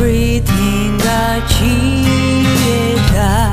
everything that she had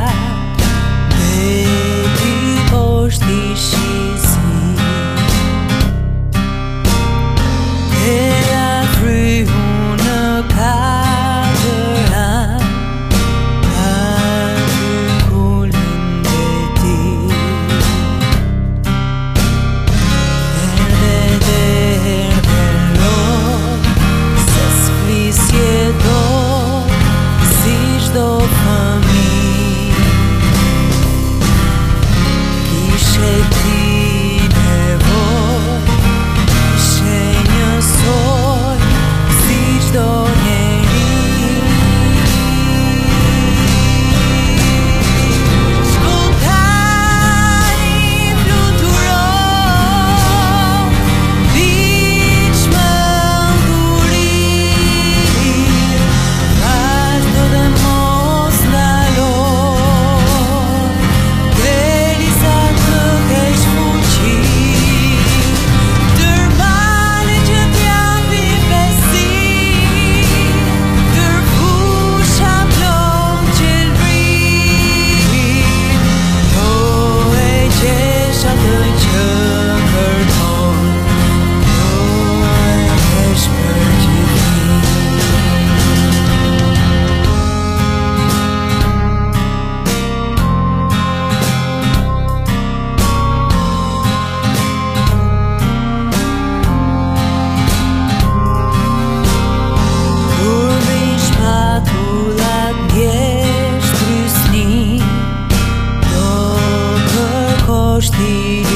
hoş değil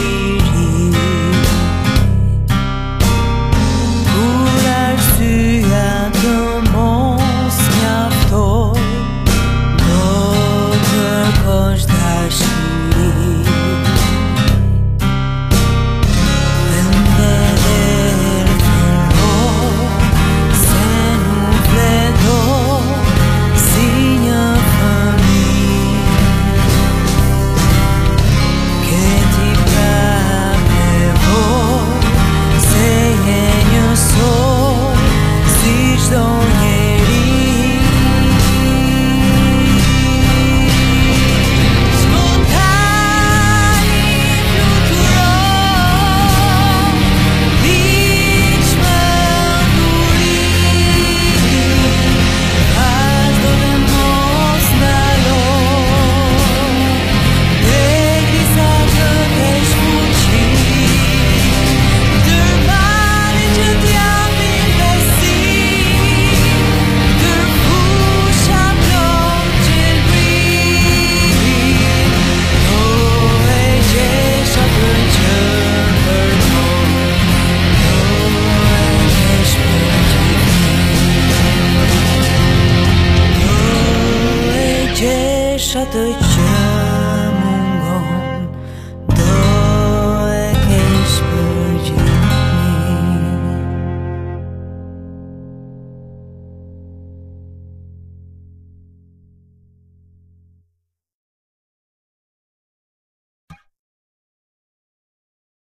傻的眼